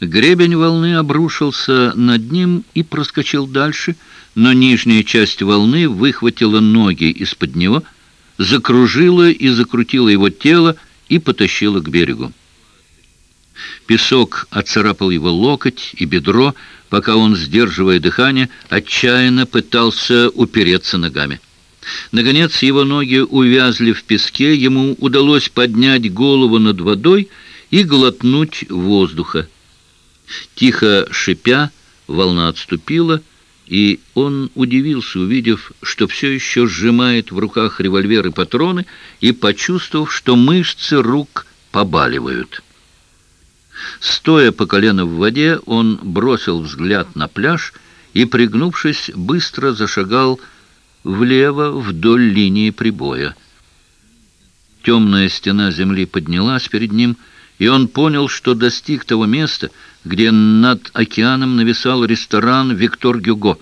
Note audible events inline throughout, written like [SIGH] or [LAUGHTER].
Гребень волны обрушился над ним и проскочил дальше, но нижняя часть волны выхватила ноги из-под него, закружила и закрутила его тело и потащила к берегу. Песок оцарапал его локоть и бедро, пока он, сдерживая дыхание, отчаянно пытался упереться ногами. Наконец его ноги увязли в песке, ему удалось поднять голову над водой и глотнуть воздуха. Тихо шипя, волна отступила, и он удивился, увидев, что все еще сжимает в руках револьвер и патроны, и почувствовав, что мышцы рук побаливают. Стоя по колено в воде, он бросил взгляд на пляж и, пригнувшись, быстро зашагал влево вдоль линии прибоя. Темная стена земли поднялась перед ним, и он понял, что достиг того места, где над океаном нависал ресторан «Виктор Гюго».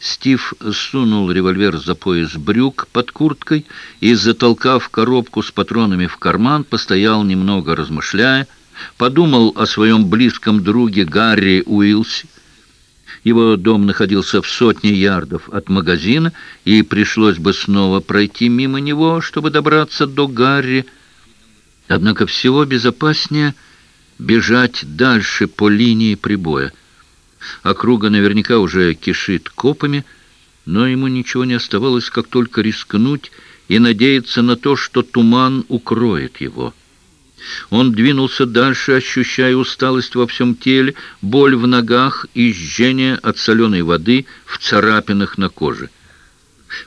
Стив сунул револьвер за пояс брюк под курткой и, затолкав коробку с патронами в карман, постоял немного размышляя, подумал о своем близком друге Гарри Уилсе. Его дом находился в сотне ярдов от магазина, и пришлось бы снова пройти мимо него, чтобы добраться до Гарри. Однако всего безопаснее бежать дальше по линии прибоя. Округа наверняка уже кишит копами, но ему ничего не оставалось, как только рискнуть и надеяться на то, что туман укроет его. Он двинулся дальше, ощущая усталость во всем теле, боль в ногах и жжение от соленой воды в царапинах на коже.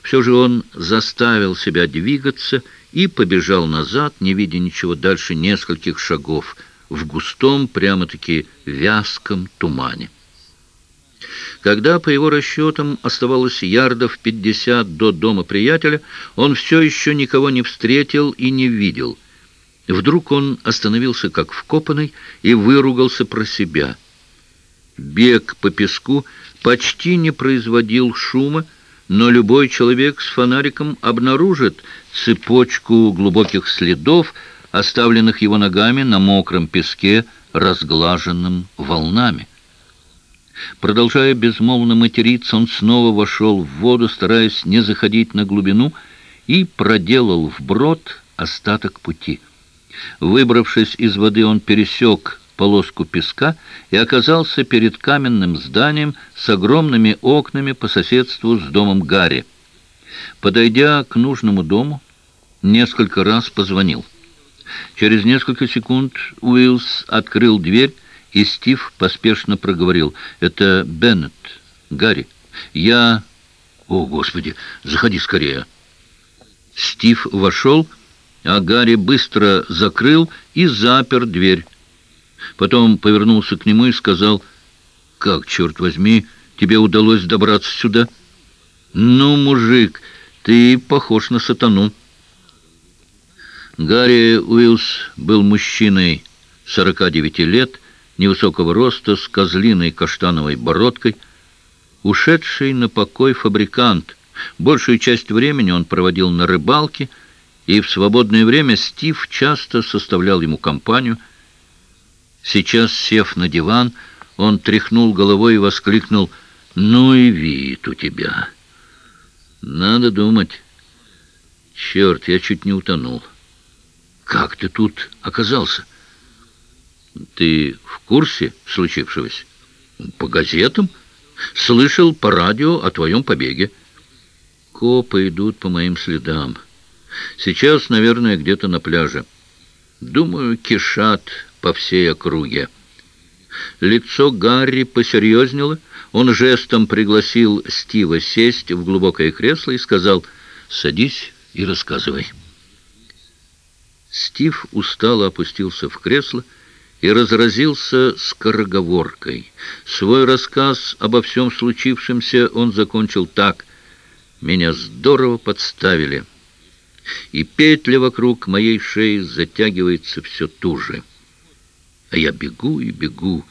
Все же он заставил себя двигаться и побежал назад, не видя ничего дальше нескольких шагов, в густом, прямо-таки вязком тумане. Когда, по его расчетам, оставалось ярдов пятьдесят до дома приятеля, он все еще никого не встретил и не видел — Вдруг он остановился как вкопанный и выругался про себя. Бег по песку почти не производил шума, но любой человек с фонариком обнаружит цепочку глубоких следов, оставленных его ногами на мокром песке, разглаженным волнами. Продолжая безмолвно материться, он снова вошел в воду, стараясь не заходить на глубину, и проделал вброд остаток пути. Выбравшись из воды, он пересек полоску песка и оказался перед каменным зданием с огромными окнами по соседству с домом Гарри. Подойдя к нужному дому, несколько раз позвонил. Через несколько секунд Уиллс открыл дверь, и Стив поспешно проговорил. «Это Беннет, Гарри. Я...» «О, Господи, заходи скорее!» Стив вошел а Гарри быстро закрыл и запер дверь. Потом повернулся к нему и сказал, «Как, черт возьми, тебе удалось добраться сюда?» «Ну, мужик, ты похож на сатану». Гарри Уиллс был мужчиной 49 лет, невысокого роста, с козлиной каштановой бородкой, ушедший на покой фабрикант. Большую часть времени он проводил на рыбалке, и в свободное время Стив часто составлял ему компанию. Сейчас, сев на диван, он тряхнул головой и воскликнул «Ну и вид у тебя!» «Надо думать. Черт, я чуть не утонул. Как ты тут оказался?» «Ты в курсе случившегося?» «По газетам. Слышал по радио о твоем побеге. Копы идут по моим следам». Сейчас, наверное, где-то на пляже. Думаю, кишат по всей округе. Лицо Гарри посерьезнело. Он жестом пригласил Стива сесть в глубокое кресло и сказал «Садись и рассказывай». Стив устало опустился в кресло и разразился скороговоркой. Свой рассказ обо всем случившемся он закончил так «Меня здорово подставили» и петля вокруг моей шеи затягивается все туже. А я бегу и бегу,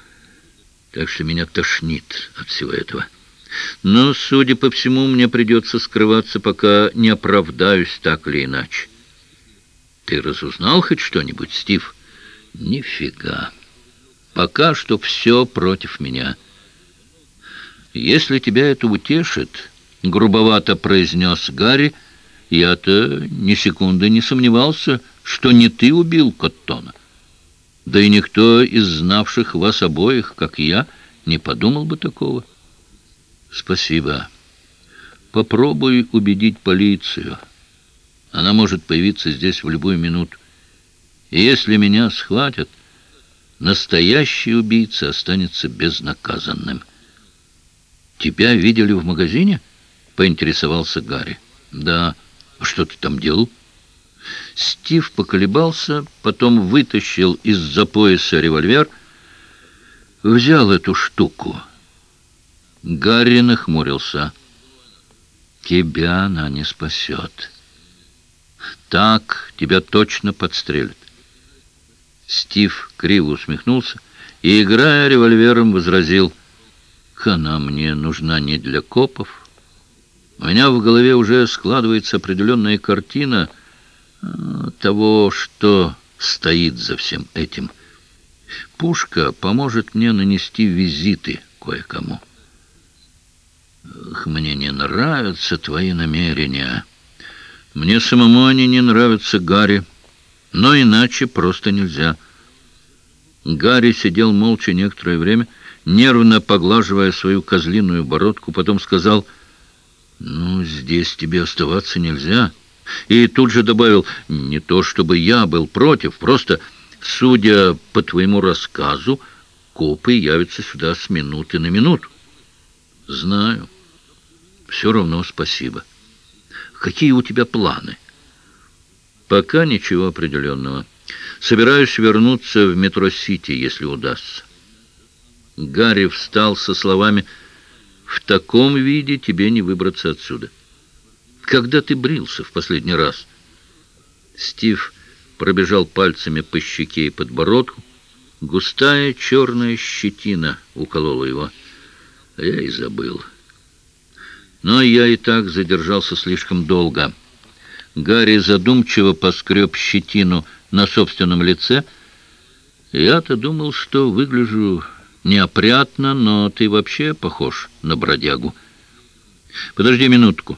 так что меня тошнит от всего этого. Но, судя по всему, мне придется скрываться, пока не оправдаюсь так или иначе. Ты разузнал хоть что-нибудь, Стив? Нифига. Пока что все против меня. Если тебя это утешит, — грубовато произнес Гарри, — я-то ни секунды не сомневался, что не ты убил Коттона. Да и никто из знавших вас обоих, как я, не подумал бы такого. Спасибо. Попробуй убедить полицию. Она может появиться здесь в любую минуту. И если меня схватят, настоящий убийца останется безнаказанным. «Тебя видели в магазине?» — поинтересовался Гарри. «Да. Что ты там делал?» Стив поколебался, потом вытащил из-за пояса револьвер, взял эту штуку. Гарри нахмурился. «Тебя она не спасет. Так тебя точно подстрелят». Стив криво усмехнулся и, играя револьвером, возразил, «Она мне нужна не для копов. У меня в голове уже складывается определенная картина — того, что стоит за всем этим. Пушка поможет мне нанести визиты кое-кому. Мне не нравятся твои намерения. Мне самому они не нравятся, Гарри. Но иначе просто нельзя. Гарри сидел молча некоторое время, нервно поглаживая свою козлиную бородку, потом сказал, «Ну, здесь тебе оставаться нельзя». И тут же добавил, не то чтобы я был против, просто, судя по твоему рассказу, копы явятся сюда с минуты на минуту. Знаю. Все равно спасибо. Какие у тебя планы? Пока ничего определенного. Собираюсь вернуться в метро-сити, если удастся. Гарри встал со словами «В таком виде тебе не выбраться отсюда». Когда ты брился в последний раз?» Стив пробежал пальцами по щеке и подбородку. Густая черная щетина уколола его. Я и забыл. Но я и так задержался слишком долго. Гарри задумчиво поскреб щетину на собственном лице. Я-то думал, что выгляжу неопрятно, но ты вообще похож на бродягу. Подожди минутку.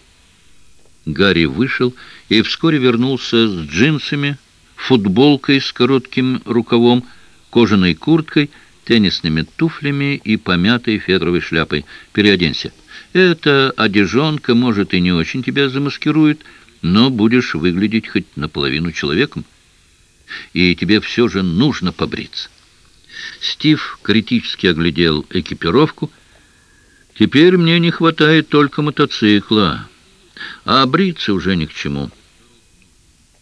Гарри вышел и вскоре вернулся с джинсами, футболкой с коротким рукавом, кожаной курткой, теннисными туфлями и помятой фетровой шляпой. «Переоденься. Эта одежонка, может, и не очень тебя замаскирует, но будешь выглядеть хоть наполовину человеком. И тебе все же нужно побриться». Стив критически оглядел экипировку. «Теперь мне не хватает только мотоцикла» а бриться уже ни к чему.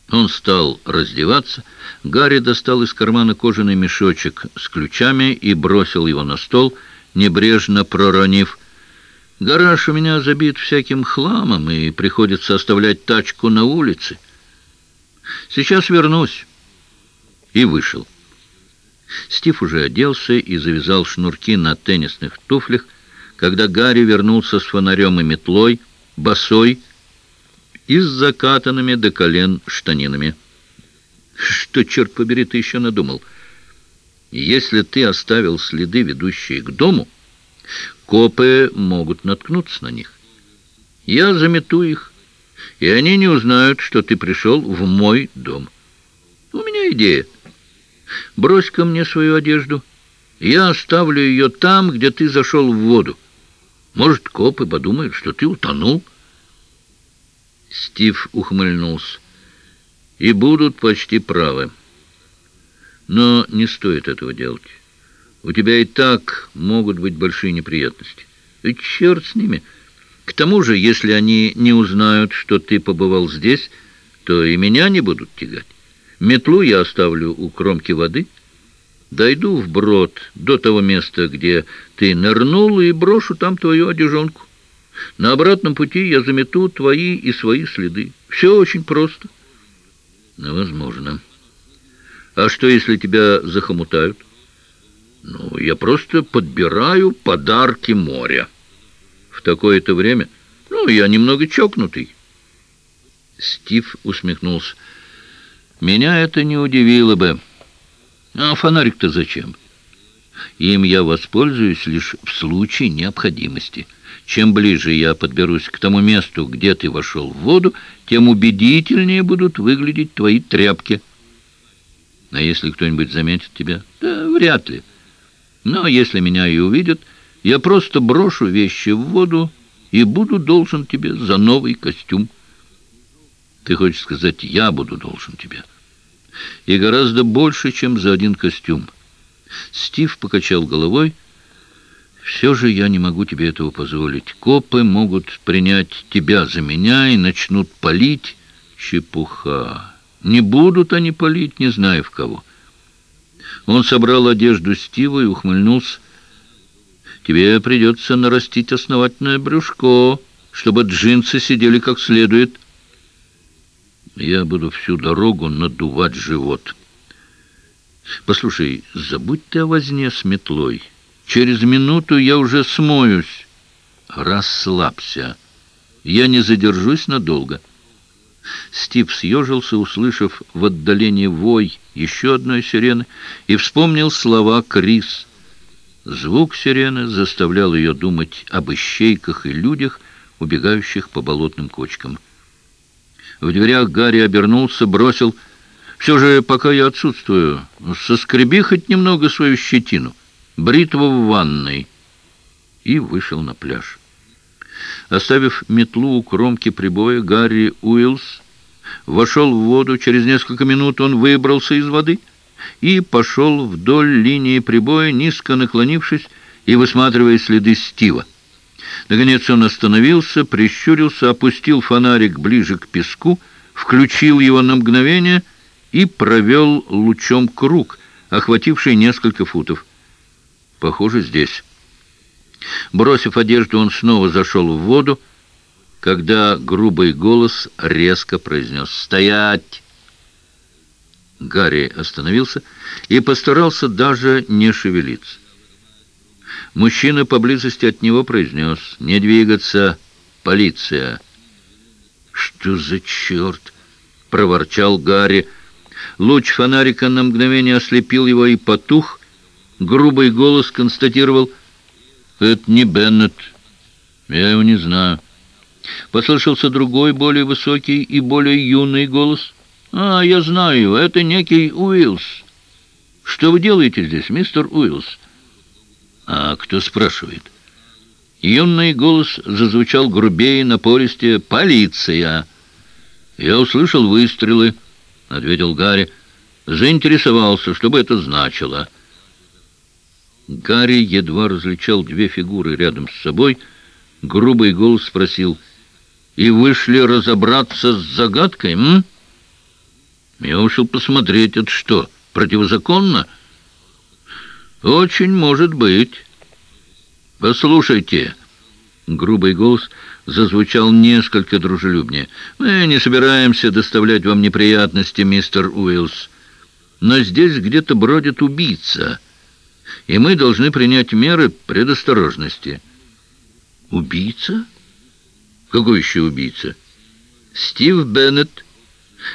Он стал раздеваться. Гарри достал из кармана кожаный мешочек с ключами и бросил его на стол, небрежно проронив. «Гараж у меня забит всяким хламом, и приходится оставлять тачку на улице. Сейчас вернусь». И вышел. Стив уже оделся и завязал шнурки на теннисных туфлях, когда Гарри вернулся с фонарем и метлой, босой, и с закатанными до колен штанинами. Что, черт побери, ты еще надумал? Если ты оставил следы, ведущие к дому, копы могут наткнуться на них. Я замету их, и они не узнают, что ты пришел в мой дом. У меня идея. Брось ко мне свою одежду. Я оставлю ее там, где ты зашел в воду. Может, копы подумают, что ты утонул. Стив ухмыльнулся. «И будут почти правы. Но не стоит этого делать. У тебя и так могут быть большие неприятности. И черт с ними. К тому же, если они не узнают, что ты побывал здесь, то и меня не будут тягать. Метлу я оставлю у кромки воды». Дойду вброд до того места, где ты нырнул, и брошу там твою одежонку. На обратном пути я замету твои и свои следы. Все очень просто. Возможно. А что, если тебя захомутают? Ну, я просто подбираю подарки моря. В такое-то время... Ну, я немного чокнутый. Стив усмехнулся. Меня это не удивило бы. А фонарик-то зачем? Им я воспользуюсь лишь в случае необходимости. Чем ближе я подберусь к тому месту, где ты вошел в воду, тем убедительнее будут выглядеть твои тряпки. А если кто-нибудь заметит тебя? Да, вряд ли. Но если меня и увидят, я просто брошу вещи в воду и буду должен тебе за новый костюм. Ты хочешь сказать, я буду должен тебе. И гораздо больше, чем за один костюм. Стив покачал головой. «Все же я не могу тебе этого позволить. Копы могут принять тебя за меня и начнут палить. Чепуха. Не будут они палить, не знаю в кого». Он собрал одежду Стива и ухмыльнулся. «Тебе придется нарастить основательное брюшко, чтобы джинсы сидели как следует». «Я буду всю дорогу надувать живот». Послушай, забудь ты о возне с метлой. Через минуту я уже смоюсь. Расслабься. Я не задержусь надолго. Стив съежился, услышав в отдалении вой еще одной сирены, и вспомнил слова Крис. Звук сирены заставлял ее думать об ищейках и людях, убегающих по болотным кочкам. В дверях Гарри обернулся, бросил все же, пока я отсутствую, соскреби хоть немного свою щетину. Бритва в ванной. И вышел на пляж. Оставив метлу у кромки прибоя, Гарри Уиллс вошел в воду. Через несколько минут он выбрался из воды и пошел вдоль линии прибоя, низко наклонившись и высматривая следы Стива. Наконец он остановился, прищурился, опустил фонарик ближе к песку, включил его на мгновение — и провел лучом круг, охвативший несколько футов. Похоже, здесь. Бросив одежду, он снова зашел в воду, когда грубый голос резко произнес «Стоять!». Гарри остановился и постарался даже не шевелиться. Мужчина поблизости от него произнес «Не двигаться, полиция!». «Что за черт?» — проворчал Гарри, — Луч фонарика на мгновение ослепил его и потух. Грубый голос констатировал, «Это не Беннет. Я его не знаю». Послышался другой, более высокий и более юный голос. «А, я знаю. Это некий Уиллс. Что вы делаете здесь, мистер Уиллс?» «А кто спрашивает?» Юный голос зазвучал грубее, напористее. «Полиция!» Я услышал выстрелы ответил Гарри. Заинтересовался, что бы это значило. Гарри едва различал две фигуры рядом с собой. Грубый голос спросил, «И вышли разобраться с загадкой, м?» Я ушел посмотреть, это что, противозаконно? Очень может быть. Послушайте, грубый голос зазвучал несколько дружелюбнее. «Мы не собираемся доставлять вам неприятности, мистер Уиллс, но здесь где-то бродит убийца, и мы должны принять меры предосторожности». «Убийца? Какой еще убийца?» «Стив Беннет,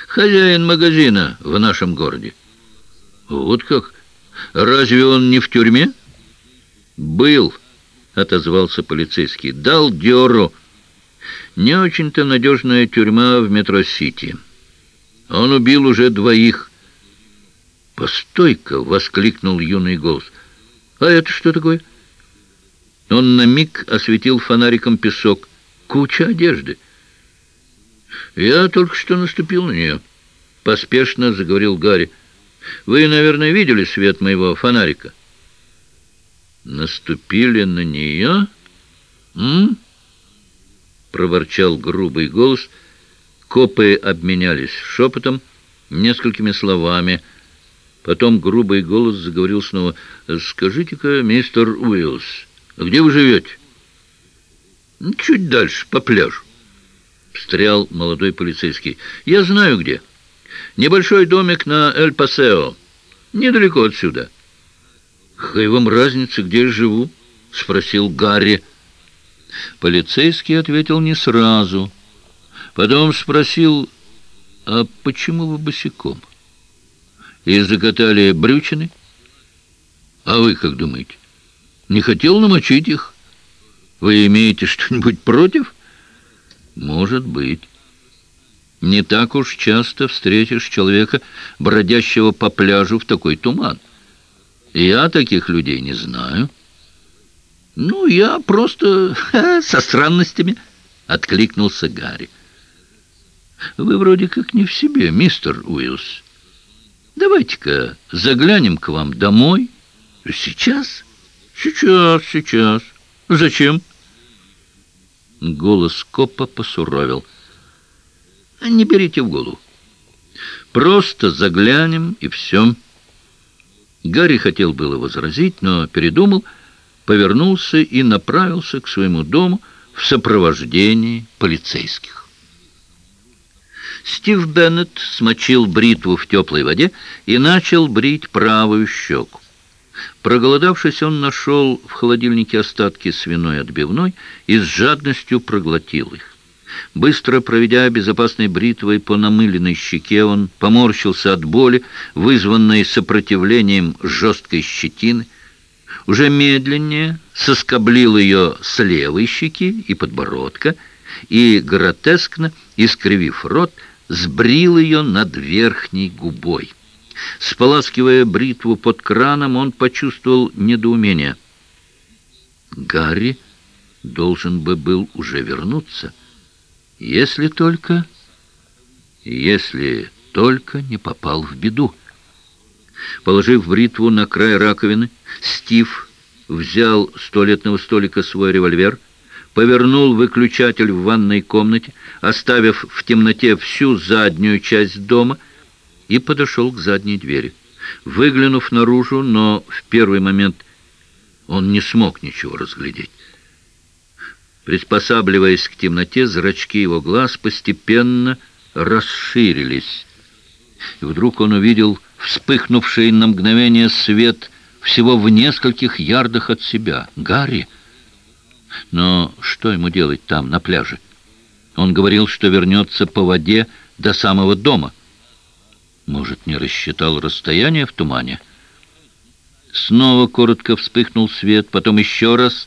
хозяин магазина в нашем городе». «Вот как? Разве он не в тюрьме?» «Был», — отозвался полицейский. «Дал дёру». Не очень-то надежная тюрьма в метро-сити. Он убил уже двоих. «Постой-ка!» — воскликнул юный голос. «А это что такое?» Он на миг осветил фонариком песок. Куча одежды. «Я только что наступил на нее», — поспешно заговорил Гарри. «Вы, наверное, видели свет моего фонарика?» «Наступили на нее?» «М?» проворчал грубый голос. Копы обменялись шепотом, несколькими словами. Потом грубый голос заговорил снова. «Скажите-ка, мистер Уиллс, где вы живете?» «Чуть дальше, по пляжу», — встрял молодой полицейский. «Я знаю где. Небольшой домик на Эль-Пасео, недалеко отсюда». «Какая вам разница, где я живу?» — спросил Гарри. Полицейский ответил не сразу. Потом спросил, а почему вы босиком? И закатали брючины? А вы как думаете? Не хотел намочить их? Вы имеете что-нибудь против? Может быть. Не так уж часто встретишь человека, бродящего по пляжу в такой туман. Я таких людей не знаю. Ну, я просто ха, со странностями, — откликнулся Гарри. Вы вроде как не в себе, мистер Уиллс. Давайте-ка заглянем к вам домой. Сейчас? Сейчас, сейчас. Зачем? Голос копа посуровил. Не берите в голову. Просто заглянем, и все. Гарри хотел было возразить, но передумал, повернулся и направился к своему дому в сопровождении полицейских. Стив Беннет смочил бритву в теплой воде и начал брить правую щеку. Проголодавшись, он нашел в холодильнике остатки свиной отбивной и с жадностью проглотил их. Быстро проведя безопасной бритвой по намыленной щеке, он поморщился от боли, вызванной сопротивлением жесткой щетины. Уже медленнее соскоблил ее с левой щеки и подбородка и, гротескно искривив рот, сбрил ее над верхней губой. Споласкивая бритву под краном, он почувствовал недоумение. Гарри должен бы был уже вернуться, если только... если только не попал в беду. Положив бритву на край раковины, Стив взял с туалетного столика свой револьвер, повернул выключатель в ванной комнате, оставив в темноте всю заднюю часть дома — и подошел к задней двери. Выглянув наружу, но в первый момент он не смог ничего разглядеть. Приспосабливаясь к темноте, зрачки его глаз постепенно расширились. И вдруг он увидел вспыхнувший на мгновение свет всего в нескольких ярдах от себя. Гарри! Но что ему делать там, на пляже? Он говорил, что вернется по воде до самого дома. Может, не рассчитал расстояние в тумане? Снова коротко вспыхнул свет, потом еще раз,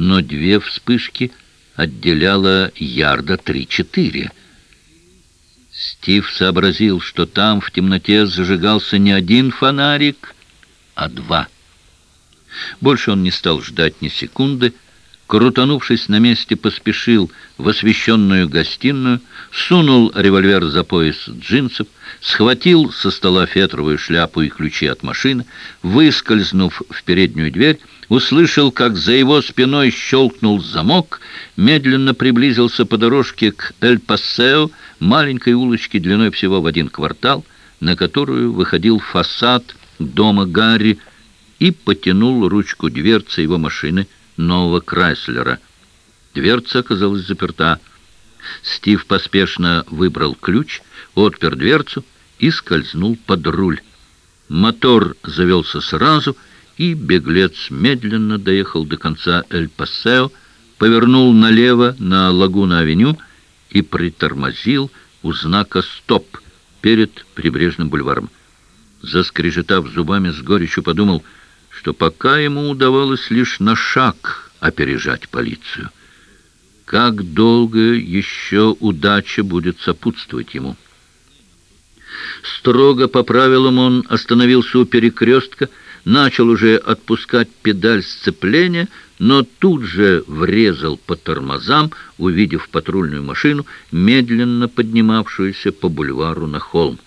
но две вспышки отделяло ярда три-четыре. Стив сообразил, что там в темноте зажигался не один фонарик, а два. Больше он не стал ждать ни секунды, крутанувшись на месте, поспешил в освещенную гостиную, сунул револьвер за пояс джинсов, схватил со стола фетровую шляпу и ключи от машины, выскользнув в переднюю дверь, услышал, как за его спиной щелкнул замок, медленно приблизился по дорожке к Эль-Пассео, маленькой улочке длиной всего в один квартал, на которую выходил фасад дома Гарри, и потянул ручку дверцы его машины нового Крайслера. Дверца оказалась заперта. Стив поспешно выбрал ключ, отпер дверцу и скользнул под руль. Мотор завелся сразу, и беглец медленно доехал до конца Эль-Пассео, повернул налево на Лагуна-авеню и притормозил у знака «Стоп» перед прибрежным бульваром. Заскрежетав зубами, с горечью подумал, что пока ему удавалось лишь на шаг опережать полицию. Как долго еще удача будет сопутствовать ему? Строго по правилам он остановился у перекрестка, начал уже отпускать педаль сцепления, но тут же врезал по тормозам, увидев патрульную машину, медленно поднимавшуюся по бульвару на холм.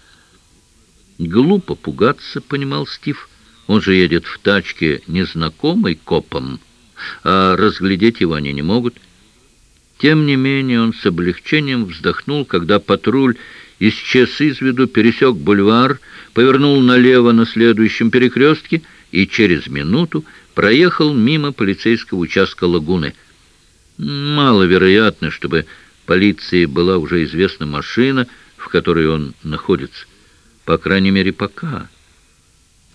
«Глупо пугаться», — понимал Стив. «Он же едет в тачке незнакомой копом, а разглядеть его они не могут». Тем не менее он с облегчением вздохнул, когда патруль исчез из виду, пересек бульвар, повернул налево на следующем перекрестке и через минуту проехал мимо полицейского участка лагуны. Маловероятно, чтобы полиции была уже известна машина, в которой он находится. По крайней мере, пока.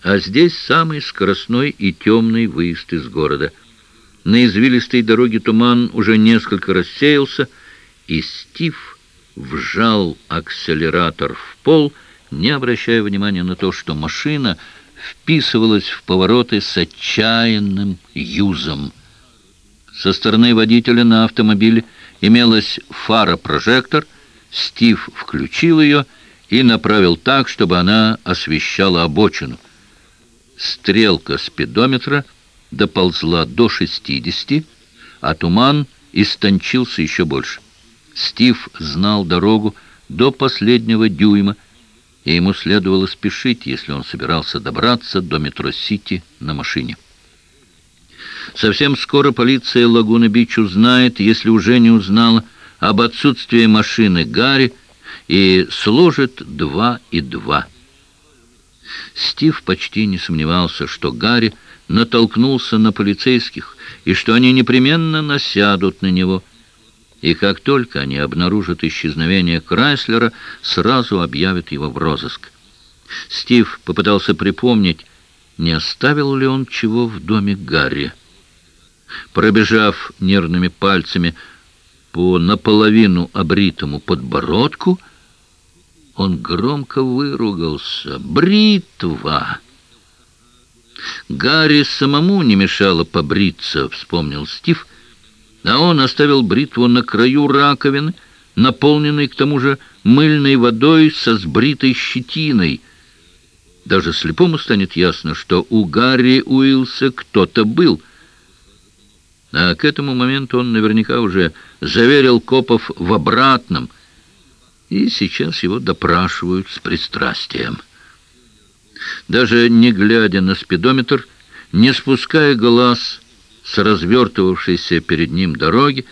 А здесь самый скоростной и темный выезд из города. На извилистой дороге туман уже несколько рассеялся, и Стив вжал акселератор в пол, не обращая внимания на то, что машина вписывалась в повороты с отчаянным юзом. Со стороны водителя на автомобиле имелась фара-прожектор. Стив включил ее и направил так, чтобы она освещала обочину. Стрелка спидометра доползла до 60, а туман истончился еще больше. Стив знал дорогу до последнего дюйма, и ему следовало спешить, если он собирался добраться до метро-Сити на машине. Совсем скоро полиция Лагуна-Бич узнает, если уже не узнала, об отсутствии машины Гарри и сложит два и два. Стив почти не сомневался, что Гарри натолкнулся на полицейских и что они непременно насядут на него. И как только они обнаружат исчезновение Крайслера, сразу объявят его в розыск. Стив попытался припомнить, не оставил ли он чего в доме Гарри. Пробежав нервными пальцами по наполовину обритому подбородку, он громко выругался. «Бритва!» «Гарри самому не мешало побриться», — вспомнил Стив, а он оставил бритву на краю раковины, наполненной к тому же мыльной водой со сбритой щетиной. Даже слепому станет ясно, что у Гарри Уилса кто-то был — а к этому моменту он наверняка уже заверил копов в обратном, и сейчас его допрашивают с пристрастием. Даже не глядя на спидометр, не спуская глаз с развертывавшейся перед ним дороги,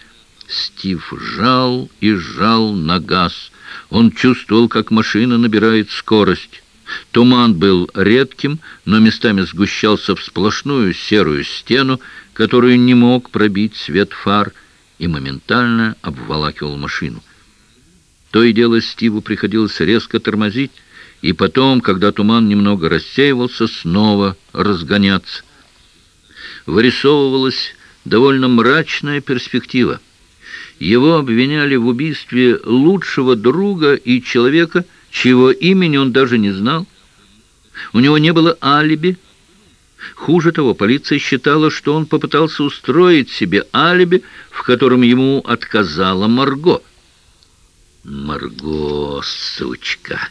Стив жал и жал на газ. Он чувствовал, как машина набирает скорость. Туман был редким, но местами сгущался в сплошную серую стену, которую не мог пробить свет фар, и моментально обволакивал машину. То и дело Стиву приходилось резко тормозить, и потом, когда туман немного рассеивался, снова разгоняться. Вырисовывалась довольно мрачная перспектива. Его обвиняли в убийстве лучшего друга и человека, чьего имени он даже не знал. У него не было алиби. Хуже того, полиция считала, что он попытался устроить себе алиби, в котором ему отказала Марго. Марго, сучка!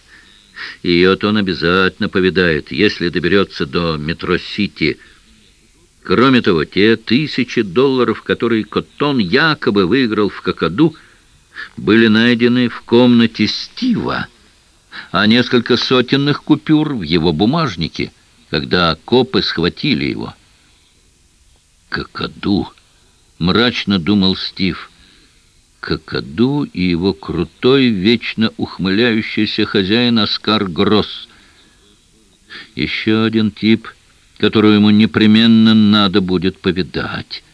Ее-то он обязательно повидает, если доберется до метро-сити. Кроме того, те тысячи долларов, которые Коттон якобы выиграл в Кокоду, были найдены в комнате Стива а несколько сотенных купюр в его бумажнике, когда копы схватили его. «Какаду!» — мрачно думал Стив. «Какаду и его крутой, вечно ухмыляющийся хозяин Оскар Гросс. Еще один тип, которого ему непременно надо будет повидать.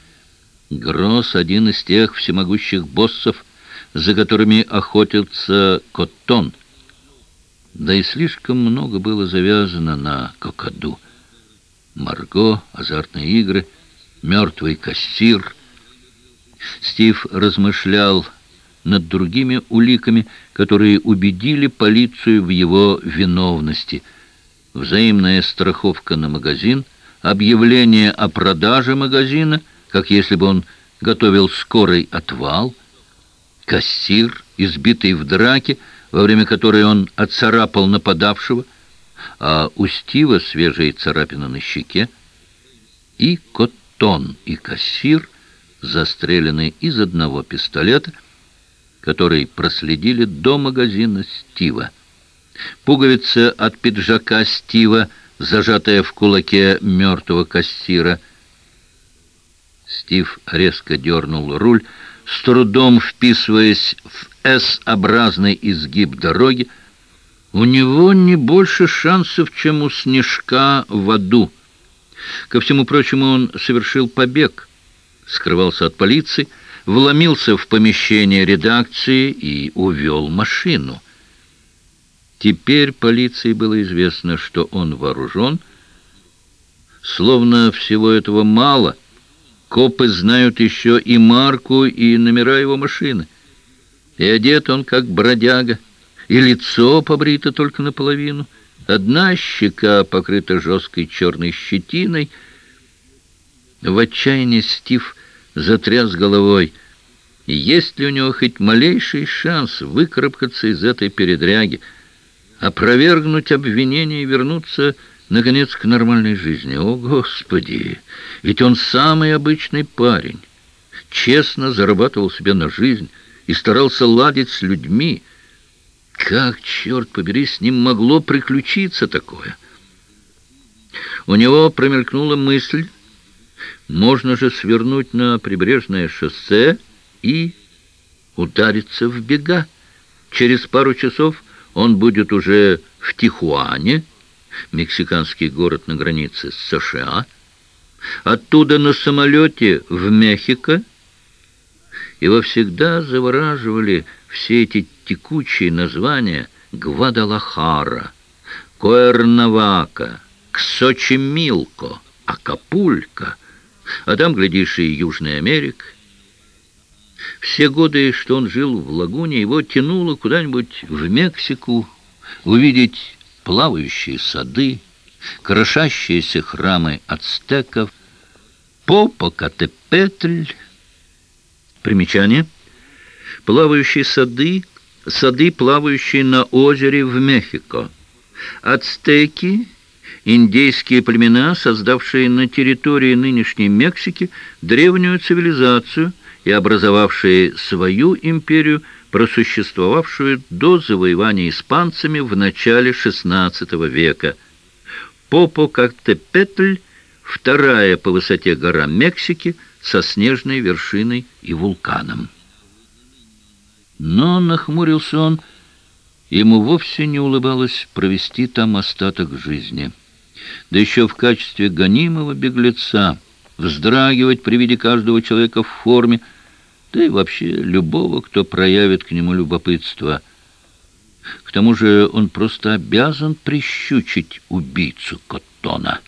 Гросс — один из тех всемогущих боссов, за которыми охотится Коттон — да и слишком много было завязано на кокоду. Марго, азартные игры, мертвый кассир. Стив размышлял над другими уликами, которые убедили полицию в его виновности. Взаимная страховка на магазин, объявление о продаже магазина, как если бы он готовил скорый отвал, кассир, избитый в драке, во время которой он отцарапал нападавшего, а у Стива свежие царапины на щеке, и Коттон, и Кассир застрелены из одного пистолета, который проследили до магазина Стива. Пуговица от пиджака Стива, зажатая в кулаке мертвого кассира. Стив резко дернул руль, с трудом вписываясь в S-образный изгиб дороги, у него не больше шансов, чем у снежка в аду. Ко всему прочему, он совершил побег, скрывался от полиции, вломился в помещение редакции и увел машину. Теперь полиции было известно, что он вооружен. Словно всего этого мало, копы знают еще и марку, и номера его машины. И одет он как бродяга, и лицо побрито только наполовину, Одна щека покрыта жесткой черной щетиной. В отчаянии Стив затряс головой. Есть ли у него хоть малейший шанс выкарабкаться из этой передряги, опровергнуть обвинение и вернуться, наконец, к нормальной жизни? О, Господи! Ведь он самый обычный парень, честно зарабатывал себе на жизнь и старался ладить с людьми. Как, черт побери, с ним могло приключиться такое? У него промелькнула мысль, можно же свернуть на прибрежное шоссе и удариться в бега. Через пару часов он будет уже в Тихуане, мексиканский город на границе с США, оттуда на самолете в Мехико. Его всегда завораживали все эти текучие названия Гвадалахара, Коэрнавака, Ксочемилко, Акапулько, а там, глядишь, и Южная Америка. Все годы, что он жил в лагуне, его тянуло куда-нибудь в Мексику, увидеть плавающие сады, крошащиеся храмы ацтеков, Попокатепетль. Примечание. Плавающие сады, сады, плавающие на озере в Мехико. Ацтеки индейские племена, создавшие на территории нынешней Мексики древнюю цивилизацию и образовавшие свою империю, просуществовавшую до завоевания испанцами в начале XVI века. Попокатепетль – вторая по высоте гора Мексики со снежной вершиной и вулканом. Но нахмурился он, ему вовсе не улыбалось провести там остаток жизни да еще в качестве гонимого беглеца, вздрагивать при виде каждого человека в форме, да и вообще любого, кто проявит к нему любопытство. К тому же он просто обязан прищучить убийцу Коттона.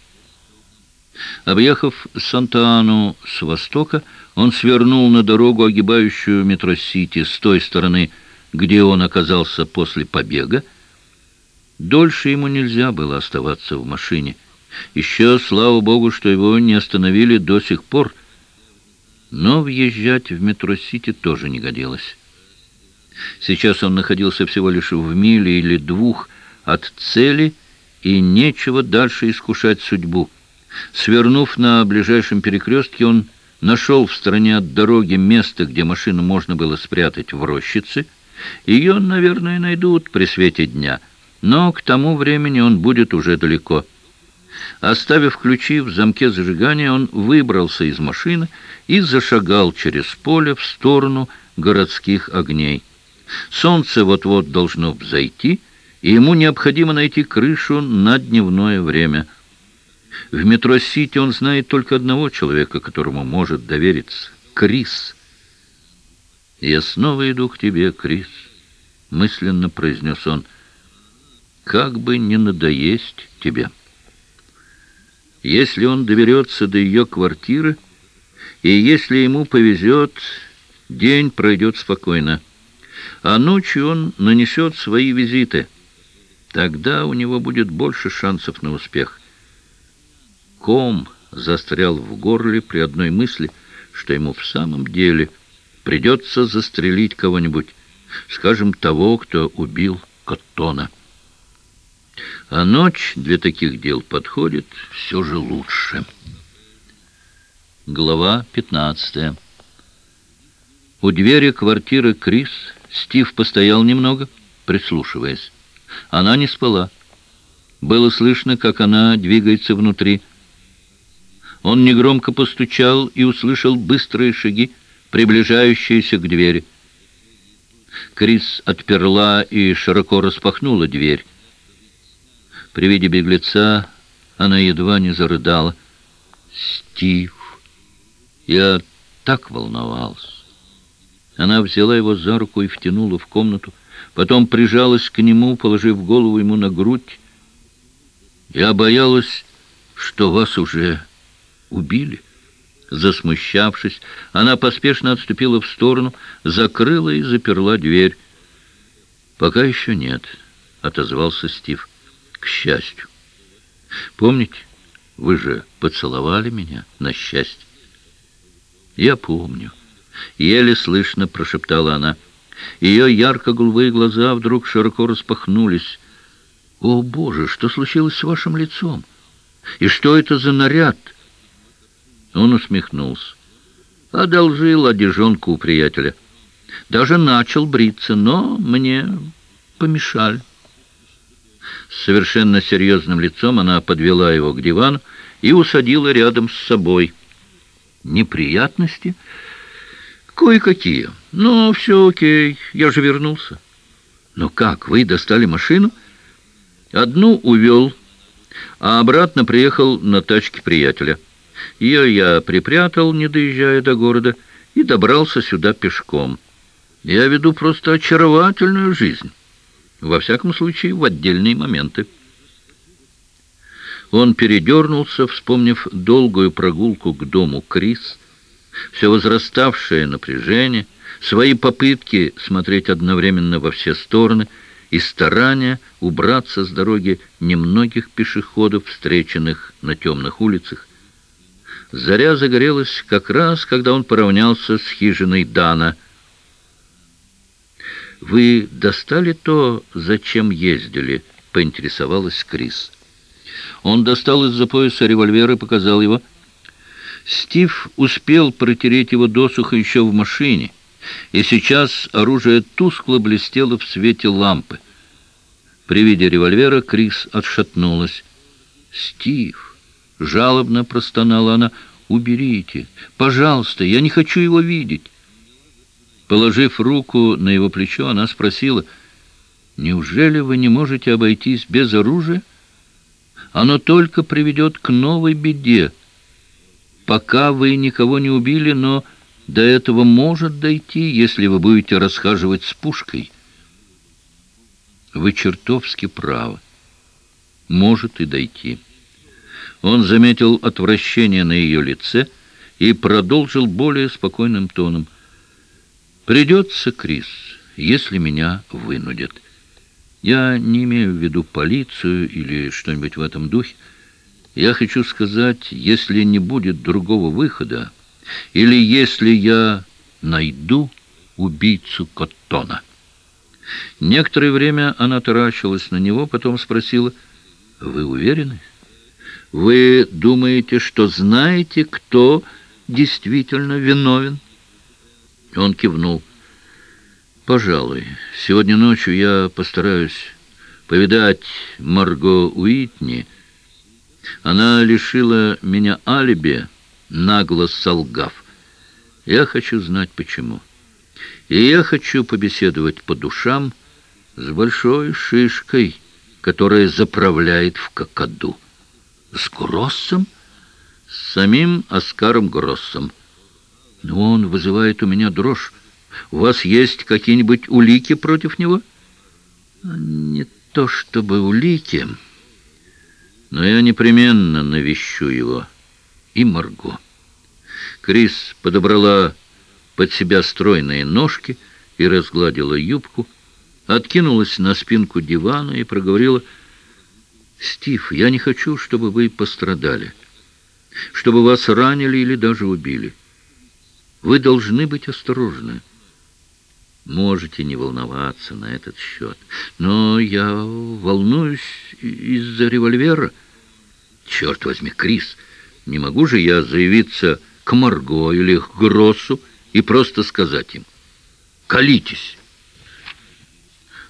Объехав Санта-Ану с востока, он свернул на дорогу, огибающую метро-сити с той стороны, где он оказался после побега, Дольше ему нельзя было оставаться в машине. Еще, слава богу, что его не остановили до сих пор. Но въезжать в метро-сити тоже не годилось. Сейчас он находился всего лишь в миле или двух от цели, и нечего дальше искушать судьбу. Свернув на ближайшем перекрестке, он нашел в стороне от дороги место, где машину можно было спрятать в рощице. Ее, наверное, найдут при свете дня — но к тому времени он будет уже далеко. Оставив ключи в замке зажигания, он выбрался из машины и зашагал через поле в сторону городских огней. Солнце вот-вот должно взойти, и ему необходимо найти крышу на дневное время. В метро-сити он знает только одного человека, которому может довериться — Крис. «Я снова иду к тебе, Крис», — мысленно произнес он, — как бы не надоесть тебе. Если он доберется до ее квартиры, и если ему повезет, день пройдет спокойно, а ночью он нанесет свои визиты. Тогда у него будет больше шансов на успех. Ком застрял в горле при одной мысли, что ему в самом деле придется застрелить кого-нибудь, скажем, того, кто убил Коттона. А ночь для таких дел подходит все же лучше. Глава 15 У двери квартиры Крис Стив постоял немного, прислушиваясь. Она не спала. Было слышно, как она двигается внутри. Он негромко постучал и услышал быстрые шаги, приближающиеся к двери. Крис отперла и широко распахнула дверь. При виде беглеца она едва не зарыдала. «Стив, я так волновался!» Она взяла его за руку и втянула в комнату, потом прижалась к нему, положив голову ему на грудь. «Я боялась, что вас уже убили». Засмущавшись, она поспешно отступила в сторону, закрыла и заперла дверь. «Пока еще нет», — отозвался Стив. К счастью. Помните, вы же поцеловали меня на счастье. Я помню. Еле слышно прошептала она. Ее ярко-голубые глаза вдруг широко распахнулись. «О, Боже, что случилось с вашим лицом? И что это за наряд?» Он усмехнулся. Одолжил одежонку у приятеля. Даже начал бриться, но мне помешали. Совершенно серьезным лицом она подвела его к дивану и усадила рядом с собой. Неприятности? Кое-какие. Но все окей, я же вернулся. Но как, вы достали машину? Одну увел, а обратно приехал на тачке приятеля. Ее я припрятал, не доезжая до города, и добрался сюда пешком. Я веду просто очаровательную жизнь. Во всяком случае, в отдельные моменты. Он передернулся, вспомнив долгую прогулку к дому Крис, все возраставшее напряжение, свои попытки смотреть одновременно во все стороны и старания убраться с дороги немногих пешеходов, встреченных на темных улицах. Заря загорелась как раз, когда он поравнялся с хижиной Дана. «Вы достали то, зачем ездили?» — поинтересовалась Крис. Он достал из-за пояса револьвер и показал его. Стив успел протереть его досуха еще в машине, и сейчас оружие тускло блестело в свете лампы. При виде револьвера Крис отшатнулась. «Стив!» Жалобно простонала она. «Уберите! Пожалуйста, я не хочу его видеть!» Положив руку на его плечо, она спросила, «Неужели вы не можете обойтись без оружия? Оно только приведет к новой беде. Пока вы никого не убили, но до этого может дойти, если вы будете расхаживать с пушкой». «Вы чертовски правы. Может и дойти». Он заметил отвращение на ее лице и продолжил более спокойным тоном. «Придется, Крис, если меня вынудят. Я не имею в виду полицию или что-нибудь в этом духе. Я хочу сказать, если не будет другого выхода, или если я найду убийцу Коттона». Некоторое время она таращилась на него, потом спросила, «Вы уверены?» Вы думаете, что знаете, кто действительно виновен?» Он кивнул. «Пожалуй, сегодня ночью я постараюсь повидать Марго Уитни. Она лишила меня алиби, нагло солгав. Я хочу знать, почему. И я хочу побеседовать по душам с большой шишкой, которая заправляет в какаду». С Гроссом? С самим Оскаром Гроссом. Но он вызывает у меня дрожь. У вас есть какие-нибудь улики против него? Не то чтобы улики, но я непременно навещу его. И Марго. Крис подобрала под себя стройные ножки и разгладила юбку, откинулась на спинку дивана и проговорила — «Стив, я не хочу, чтобы вы пострадали, чтобы вас ранили или даже убили. Вы должны быть осторожны. Можете не волноваться на этот счет, но я волнуюсь из-за револьвера. Черт возьми, Крис, не могу же я заявиться к Марго или к Гроссу и просто сказать им «Колитесь!»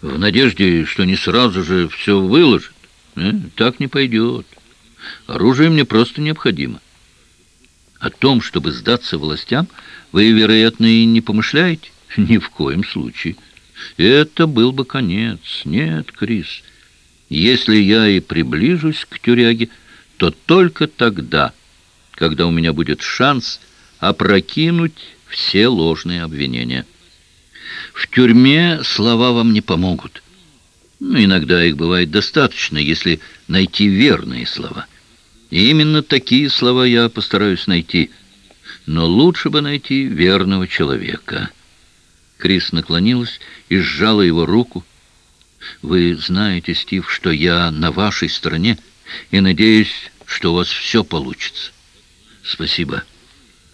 в надежде, что не сразу же все выложат. Э, так не пойдет. Оружие мне просто необходимо. О том, чтобы сдаться властям, вы, вероятно, и не помышляете? [LAUGHS] Ни в коем случае. Это был бы конец. Нет, Крис, если я и приближусь к тюряге, то только тогда, когда у меня будет шанс опрокинуть все ложные обвинения. В тюрьме слова вам не помогут. Но иногда их бывает достаточно, если найти верные слова. И именно такие слова я постараюсь найти. Но лучше бы найти верного человека. Крис наклонилась и сжала его руку. Вы знаете, Стив, что я на вашей стороне, и надеюсь, что у вас все получится. Спасибо.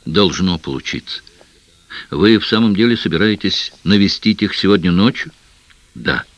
Должно получиться. Вы в самом деле собираетесь навестить их сегодня ночью? Да.